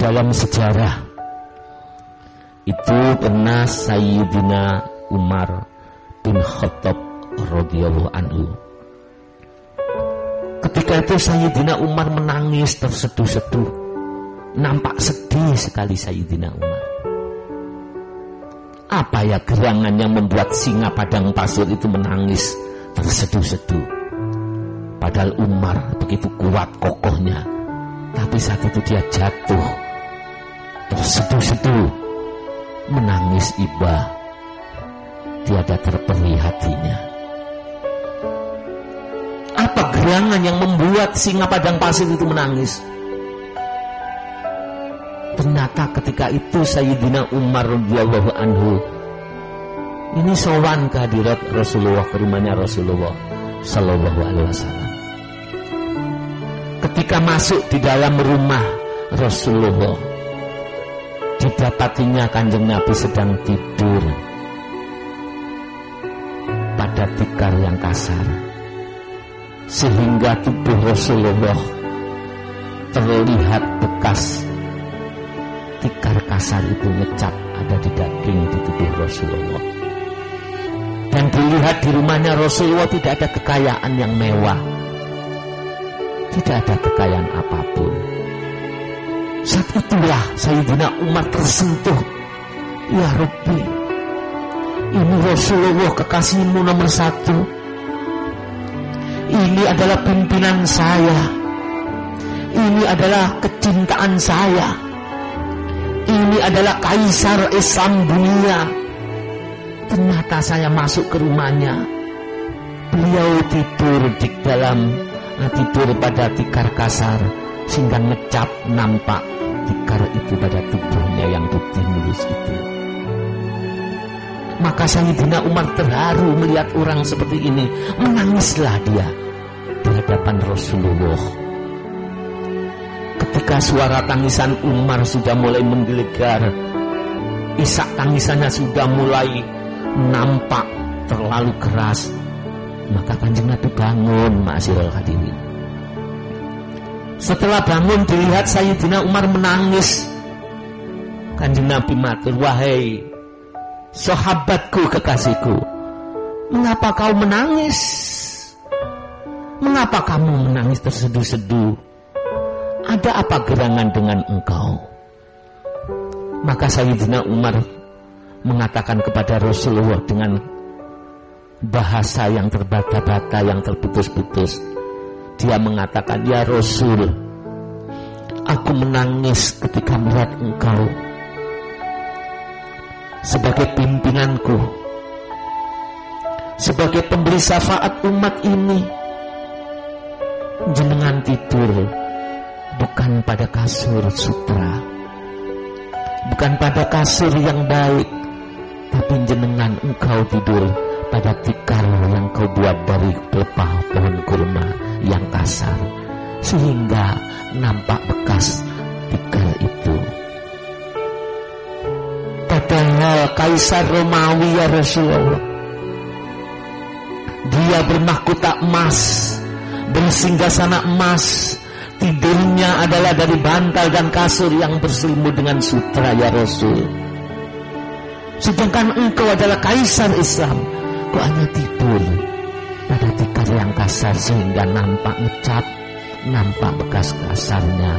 dalam sejarah itu pernah Sayyidina Umar bin Khattab radhiyallahu anhu. Ketika itu Sayyidina Umar menangis terseduh-seduh. Nampak sedih sekali Sayyidina Umar. Apa ya gerangan yang membuat singa padang pasir itu menangis terseduh-seduh? Padahal Umar begitu kuat kokohnya. Tapi saat itu dia jatuh. Terseduh-seduh. Menangis iba. Tiada terperlihatinya apa gerangan yang membuat singa padang pasir itu menangis? Ternyata ketika itu Sayyidina Umar radhiyallahu anhu ini sowan kehadirat Rasulullah ke rumahnya Rasulullah Sallallahu Alaihi Wasallam ketika masuk di dalam rumah Rasulullah didapatinya kanjeng Nabi sedang tidur pada tikar yang kasar. Sehingga tubuh Rasulullah terlihat bekas tikar kasar itu ngecap ada di daging di tubuh Rasulullah. Dan dilihat di rumahnya Rasulullah tidak ada kekayaan yang mewah tidak ada kekayaan apa pun saat itulah Sayyidina Umar tersentuh. Ya Rabbi, ini Rasulullah kekasihmu nomor satu. Ini adalah pimpinan saya. Ini adalah kecintaan saya. Ini adalah kaisar Islam dunia. Ternyata saya masuk ke rumahnya. Beliau tidur di dalam tidur pada tikar kasar sehingga ngecap nampak tikar itu pada tubuhnya yang putih mulus itu. Maka Sayyidina Umar terharu melihat orang seperti ini. Menangislah dia di hadapan Rasulullah. Ketika suara tangisan Umar sudah mulai menggelegar, isak tangisannya sudah mulai nampak terlalu keras, maka kanjeng Nabi bangun, Ma'asirul hadirin. Setelah bangun dilihat Sayyidina Umar menangis. Kanjeng Nabi matur, wahai sahabatku kekasihku, mengapa kau menangis? Mengapa kamu menangis terseduh-seduh? Ada apa gerangan dengan engkau? Maka Sayyidina Umar mengatakan kepada Rasulullah dengan bahasa yang terbata-bata, yang terputus-putus. Dia mengatakan, Ya Rasul, aku menangis ketika melihat engkau sebagai pimpinanku, sebagai pemberi syafaat umat ini. Jenengan tidur bukan pada kasur sutra, bukan pada kasur yang baik, tapi jenengan engkau tidur pada tikar yang kau buat dari pelepah pohon kurma yang kasar sehingga nampak bekas tikar itu. Padahal kaisar Romawi ya Rasulullah dia bermahkota emas bersinggah sana emas tidurnya adalah dari bantal dan kasur yang berselimut dengan sutra ya Rasul. Sedangkan engkau adalah kaisar Islam kok hanya tidur pada tikar yang kasar sehingga nampak ngecap, nampak bekas kasarnya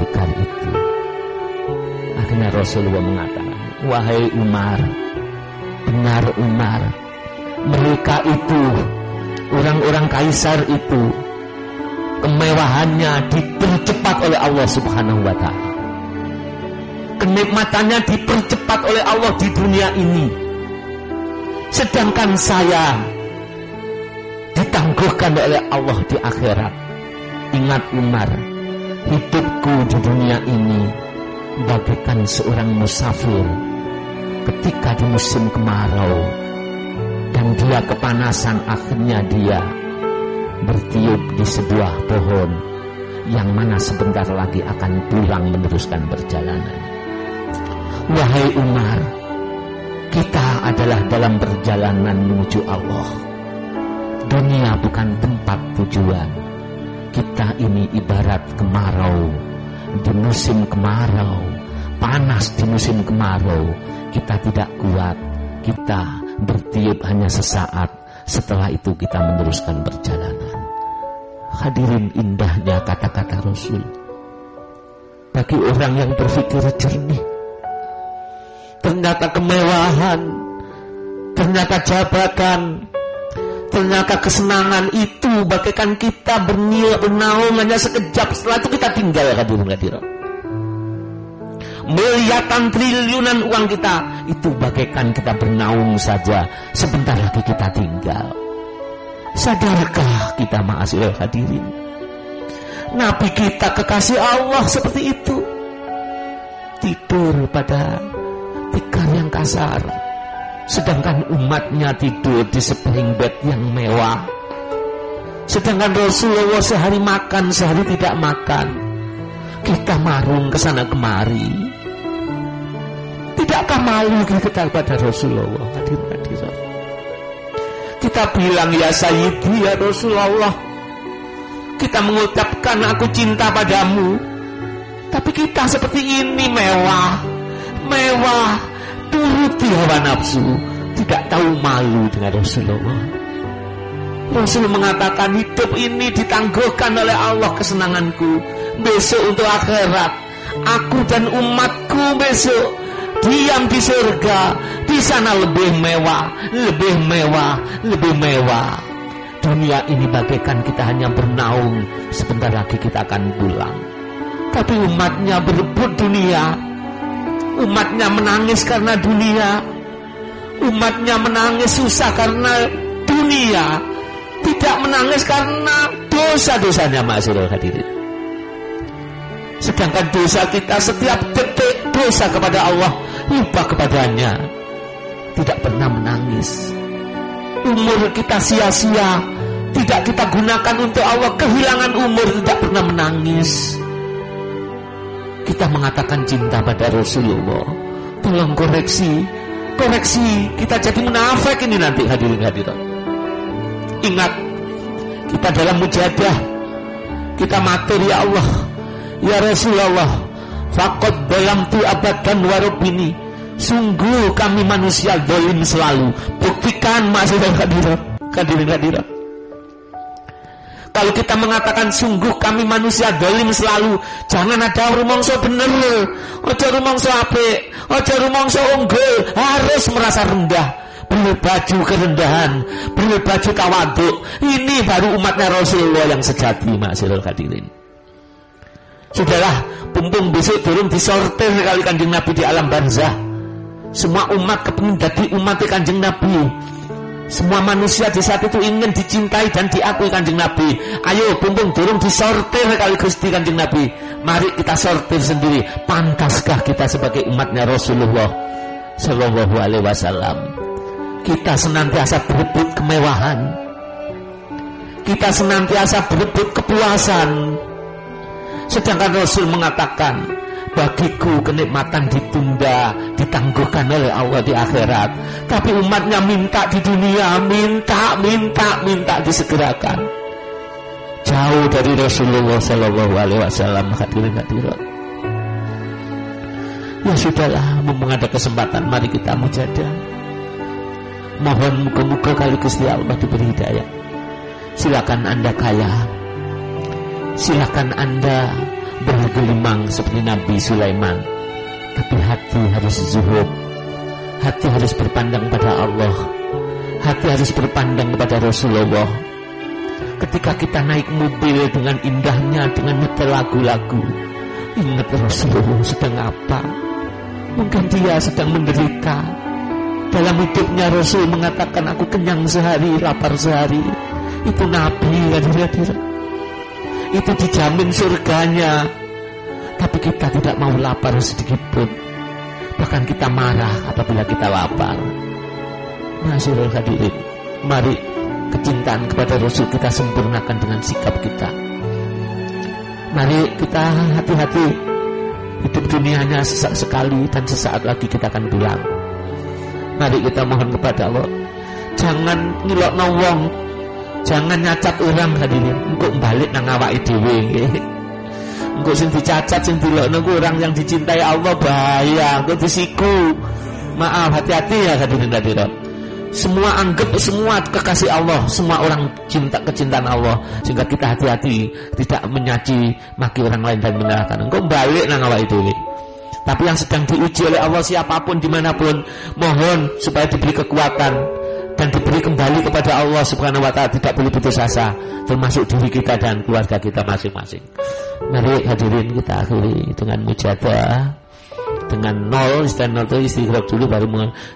tikar itu. Akhirnya Rasulullah mengatakan, wahai Umar, benar Umar, mereka itu, orang-orang kaisar itu, kemewahannya dipercepat oleh Allah Subhanahu wa Ta'ala. Kenikmatannya dipercepat oleh Allah di dunia ini. Sedangkan saya ditangguhkan oleh Allah di akhirat. Ingat Umar, hidupku di dunia ini bagaikan seorang musafir ketika di musim kemarau dan dia kepanasan akhirnya dia bertiup di sebuah pohon yang mana sebentar lagi akan pulang meneruskan perjalanan. Wahai Umar, kita adalah dalam perjalanan menuju Allah. Dunia bukan tempat tujuan. Kita ini ibarat kemarau di musim kemarau, panas di musim kemarau, kita tidak kuat, kita bertiup hanya sesaat, setelah itu kita meneruskan perjalanan. Hadirin indahnya kata-kata Rasul. Bagi orang yang berpikir jernih, ternyata kemewahan, ternyata jabatan, ternyata kesenangan itu bagaikan kita berniat bernaung hanya sekejap. Setelah itu kita tinggal hadirin hadirin miliatan triliunan uang kita itu bagaikan kita bernaung saja. Sebentar lagi kita tinggal. Sadarkah kita ma'asirul hadirin? Nabi kita kekasih Allah seperti itu. Tidur pada kasar sedangkan umatnya tidur di spring bed yang mewah. Sedangkan Rasulullah sehari makan sehari tidak makan. Kita marung ke sana kemari. Tidakkah malu kita kepada Rasulullah? Hadir hadir. Kita bilang ya Sayyidi ya Rasulullah Kita mengucapkan aku cinta padamu. Tapi kita seperti ini mewah Mewah Turuti hawa nafsu. Tidak tahu malu dengan Rasulullah. Rasul mengatakan hidup ini ditangguhkan oleh Allah kesenanganku. Besok untuk akhirat Aku dan umatku besok diam di surga. Di sana lebih mewah lebih mewah lebih mewah. Dunia ini bagaikan kita hanya bernaung. Sebentar lagi kita akan pulang. Tapi umatnya berebut dunia umatnya menangis karena dunia. Umatnya menangis susah karena dunia. Tidak menangis karena dosa-dosanya masyarakat hadirin. Sedangkan dosa kita setiap detik dosa kepada Allah lupa kepadanya, tidak pernah menangis. Umur kita sia-sia, tidak kita gunakan untuk Allah, kehilangan umur tidak pernah menangis. Kita mengatakan cinta pada Rasulullah. Tolong koreksi, koreksi. Kita jadi munafik ini nanti hadirin hadirat. Ingat, kita dalam mujadah, kita materi ya Allah, ya Rasulullah, Fakot dalam tu abadan warub ini Sungguh kami manusia dolim selalu. Buktikan masih hadirat. Hadirin hadirat kalau kita mengatakan sungguh kami manusia dolim selalu Jangan ada rumongso bener Ojo rumongso ape Ojo rumongso unggul Harus merasa rendah Beli baju kerendahan Beli baju tawaduk Ini baru umatnya Rasulullah yang sejati Masyarul hadirin Sudahlah, pumpung besok turun disortir kali kanjeng Nabi di alam barzah. Semua umat kepingin jadi umat kanjeng Nabi. Semua manusia di saat itu ingin dicintai dan diakui kanjeng Nabi. Ayo pumpung turun disortir kali Gusti kanjeng Nabi. Mari kita sortir sendiri. Pantaskah kita sebagai umatnya Rasulullah Shallallahu Alaihi Wasallam? Kita senantiasa berebut kemewahan. Kita senantiasa berebut kepuasan Sedangkan Rasul mengatakan, bagiku kenikmatan ditunda, ditangguhkan oleh Allah di akhirat. Tapi umatnya minta di dunia, minta, minta, minta disegerakan. Jauh dari Rasulullah Shallallahu Alaihi Wasallam hadirin hadirat. Ya sudahlah, mumpung ada kesempatan, mari kita mujadah. Mohon muka-muka kali Gusti Allah diberi hidayah. Silakan anda kaya, Silahkan Anda bergelimang seperti Nabi Sulaiman. Tapi hati harus zuhud. Hati harus berpandang pada Allah. Hati harus berpandang kepada Rasulullah. Ketika kita naik mobil dengan indahnya, dengan nyetel lagu-lagu. Ingat Rasulullah sedang apa? Mungkin dia sedang menderita. Dalam hidupnya Rasul mengatakan aku kenyang sehari, lapar sehari. Itu Nabi hadir-hadir itu dijamin surganya. Tapi kita tidak mau lapar sedikit pun. Bahkan kita marah apabila kita lapar. Masyurul hadirin, mari kecintaan kepada Rasul kita sempurnakan dengan sikap kita. Mari kita hati-hati. Hidup dunianya sesaat sekali dan sesaat lagi kita akan pulang. Mari kita mohon kepada Allah. Jangan ngilok nawong Jangan nyacat orang hadirin, engkau balik nang awake dhewe engko sing dicacat sing dilokno ku orang yang dicintai Allah bahaya. Engko disiku. Maaf hati-hati ya hadirin hadirat. Semua anggap semua kekasih Allah semua orang cinta kecintaan Allah sehingga kita hati-hati tidak menyaci maki orang lain dan menyalahkan. Engkau balik nang awak itu tapi yang sedang diuji oleh Allah siapa pun di mana pun mohon supaya diberi kekuatan dan diberi kembali kepada Allah Subhanahu wa taala tidak boleh putus asa termasuk diri kita dan keluarga kita masing-masing. Mari hadirin kita akhiri dengan mujadah dengan nol istilah nol itu istighfar dulu baru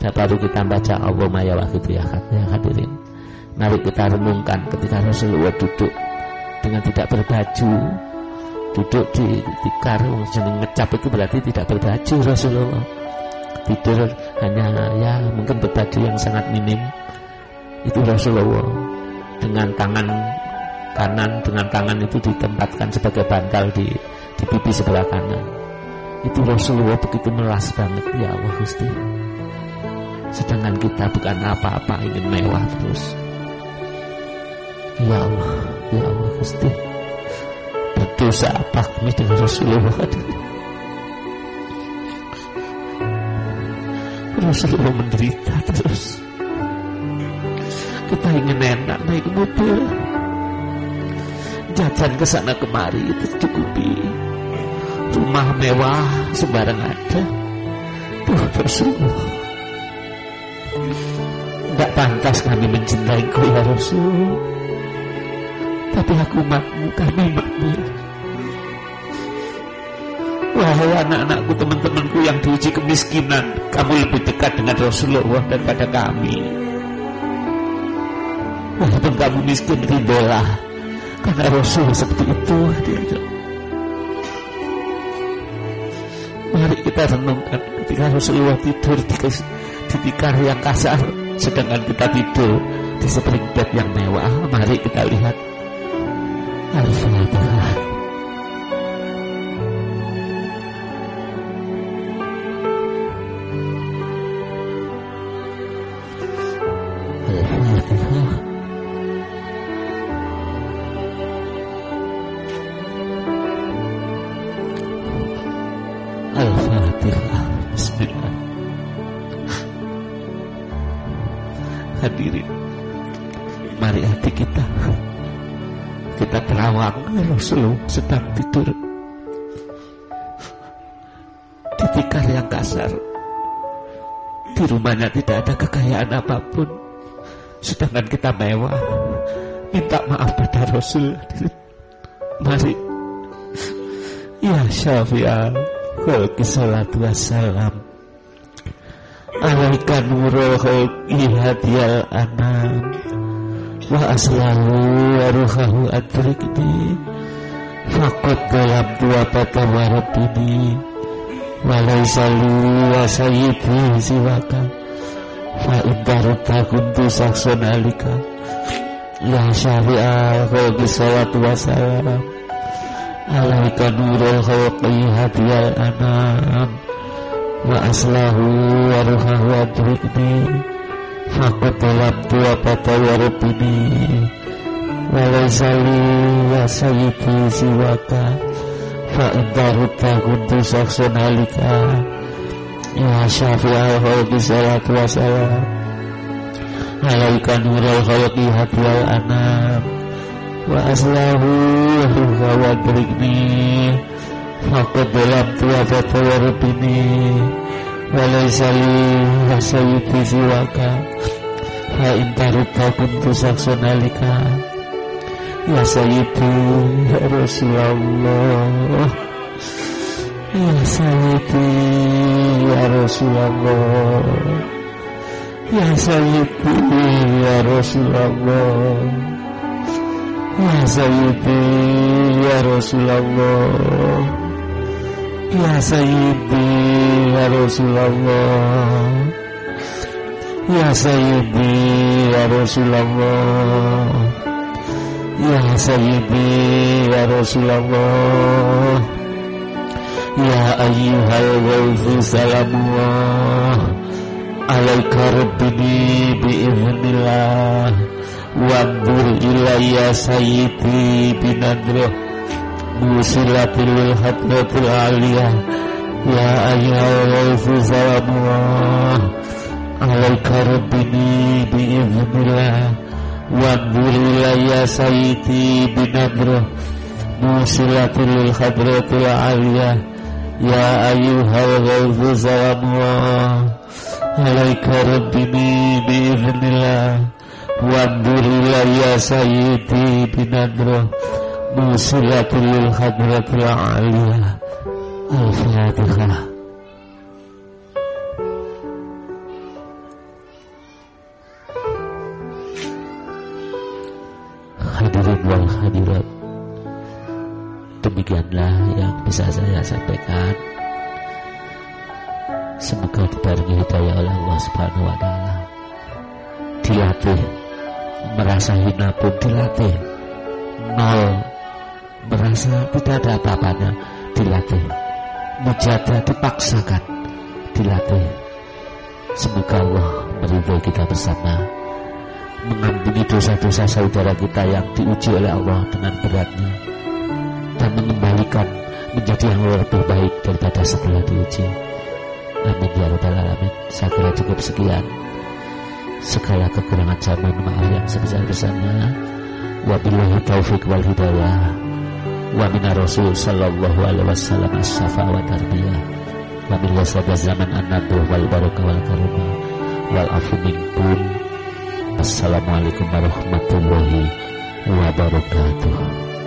baru kita baca Allahumma ya wahidu ya hadirin. Mari kita renungkan ketika Rasulullah duduk dengan tidak berbaju duduk di tikar jeneng ngecap itu berarti tidak berbaju Rasulullah tidur hanya ya mungkin berbaju yang sangat minim itu Rasulullah. Dengan tangan kanan dengan tangan itu ditempatkan sebagai bantal di di pipi sebelah kanan. Itu Rasulullah begitu melas banget. Ya Allah Gusti. Sedangkan kita bukan apa-apa ingin mewah terus. Ya Allah ya Allah Gusti. Berdosa apa kami dengan Rasulullah? Rasulullah menderita terus kita ingin enak naik mobil jajan ke sana kemari itu cukupi rumah mewah sembarang ada tuh Rasulullah tidak pantas kami mencintai kau ya Rasul tapi aku makmu kami makmu Wahai anak-anakku, teman-temanku yang diuji kemiskinan, kamu lebih dekat dengan Rasulullah daripada kami. Walaupun kamu miskin ridholah Karena Rasul seperti itu Mari kita renungkan ketika Rasulullah tidur di, di tikar yang kasar Sedangkan kita tidur di spring bed yang mewah. Mari kita lihat. Al-Fatihah kita terawang Rasulullah sedang tidur. Di tikar yang kasar. Di rumahnya tidak ada kekayaan apa pun. Sedangkan kita mewah. Minta maaf pada Rasul. Mari. Ya syafi'al khalqi salatu wassalam. Alaika nurul ihadiyal anam wa aslahu wa ruhahu bata warabini walaisalu wa siwaka. Fa indaruta kuntu saksun alika. Ya syafi'ah khalqi salatu wassalam alaika nurul khalqi hadiyal anam wa aslahu wa ruhahu adrikni Fakut dalam dua bata ya Wa sayyidi siwaka Fa inta kuntu saksun halika Ya syafi'al khalqi salatu wa salam Alaika nural hadiyal anam Wa aslahu wa ruhahu adrikni Aku dalam tua bata warubini Walaysa li wa sayyidi siwaka Fa intaruta kuntu saksonalika Ya sayyidi ya Rasulullah. Ya sayyidi ya Rasulullah Ya sayyidi ya Rasulullah. Ya sayyidi ya Rasulullah. Ya Sayyidi Ya Rasulullah. Ya ayyuhal ghawfu salamullah. Alaika rabbini biiznillah Wandur ilayya sayyidi binadroh musilatil hadratil aliyah ya ayyuhal salamullah alaika rabbini biiznillah wanzur ilayya sayyidi binadrah musilatil hadratil aliyah ya ayyuhal ghawfu salamullah alaika rabbini biiznillah wanzur ilayya sayyidi binadrah musilatil hadratil aliyah. Al-fatihah hadirin wal hadirat demikianlah yang bisa saya sampaikan. Semoga dibarengi hidayah oleh Allah subhanahu wa ta'ala. Dilatih merasa hina pun dilatih. Nol merasa tidak ada apa-apanya dilatih mujadah dipaksakan dilatih semoga Allah meridhai kita bersama mengampuni dosa-dosa saudara kita yang diuji oleh Allah dengan beratnya dan mengembalikan menjadi yang lebih baik daripada setelah diuji. Amin ya rabbal alamin. Saya kira cukup sekian. Segala kekurangan zaman maaf yang sebesar-besarnya. Wabillahi taufiq wal hidayah. Wa minar rasul sallallahu alaihi wasallam wa tarbiyah. Wa zaman wal barakah wal wal afu minkum. Assalamualaikum warahmatullahi wabarakatuh.